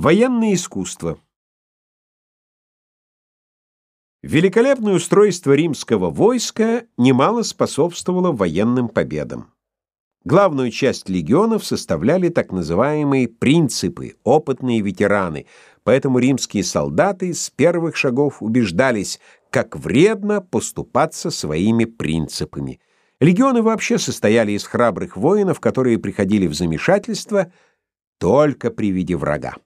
Военное искусство. Великолепное устройство римского войска немало способствовало военным победам. Главную часть легионов составляли так называемые принципы, опытные ветераны, поэтому римские солдаты с первых шагов убеждались, как вредно поступаться своими принципами. Легионы вообще состояли из храбрых воинов, которые приходили в замешательство только при виде врага.